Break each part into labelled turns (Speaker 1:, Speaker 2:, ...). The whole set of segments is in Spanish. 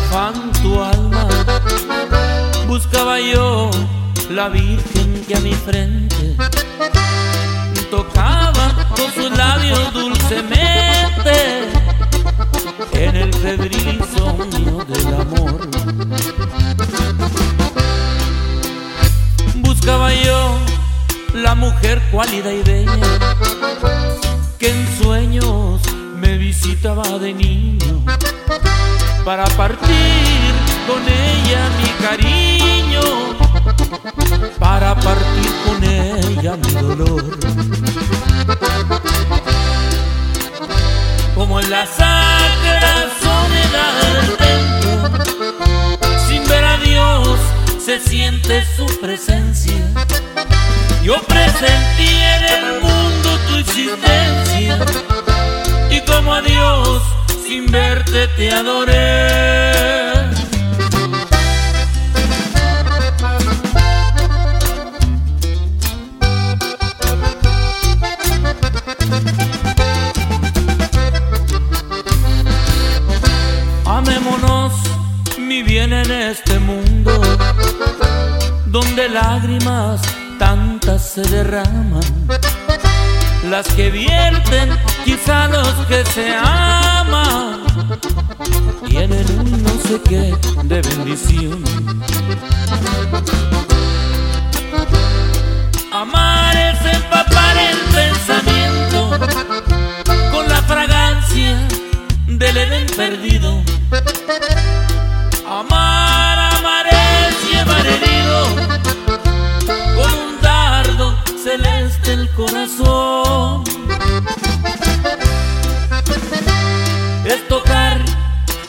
Speaker 1: afán tu alma. Buscaba yo la Virgen que a mi frente tocaba con sus labios dulcemente en el febril insomnio del amor. Buscaba yo la mujer cuálida y bella me visitaba de niño para partir con ella mi cariño, para partir con ella mi dolor. Como en la sacra soledad del templo, sin ver a Dios se siente su presencia. Yo presentí en el mundo tu existencia Dios sin verte te adoré. Amémonos, mi bien en este mundo, donde lágrimas tantas se derraman, las que vierten quizá los que se aman, tienen un no sé qué de bendición. Amar es empapar el pensamiento con la fragancia del Edén perdido. Amar, amar es llevar herido Es tocar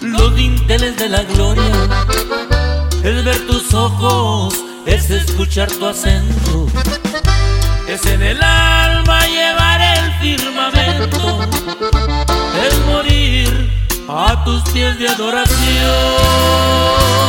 Speaker 1: los dinteles de la gloria, es ver tus ojos, es escuchar tu acento, es en el alma llevar el firmamento, es morir a tus pies de adoración.